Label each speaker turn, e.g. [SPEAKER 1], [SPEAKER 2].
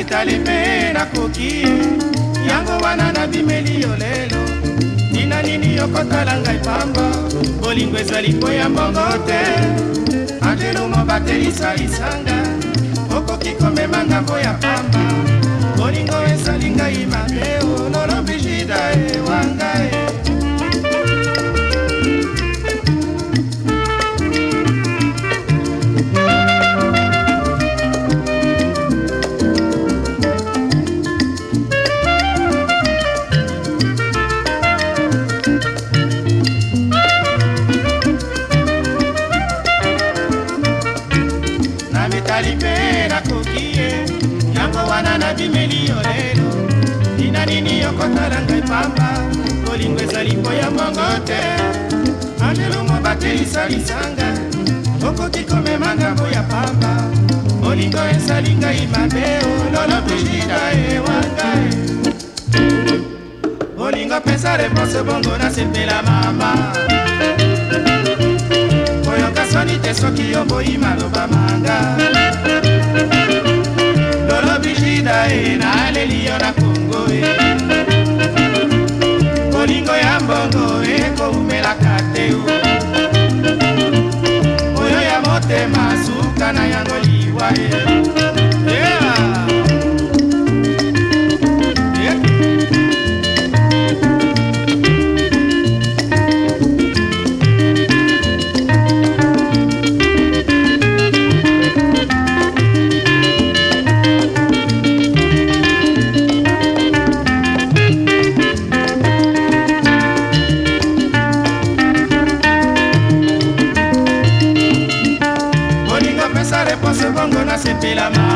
[SPEAKER 1] mitalime nakoki yango wana nabimeli yo lelo tina nini yokotala ngai pamba bolingo ezali mpo ya mbongo te angelumo batelisa lisanga okoki komema ngambo ya etali mpe nakoki ye yango wana nabimeli yo lelo tina nini yokotala ngai pamba kolingo ezali mpo ya mongo te anelumo batelisa lisanga okoki komema ngambo ya pamba molingo ezali ngai mabe ololo brigida ewanga molingo e. mpenza reponse bongo nasepela mama oyoka soni te soki yo boyi maloba manga e kolingo ya mbongo ekoumelaka te o oyo ya motema suka na yango liwa e c'était la main.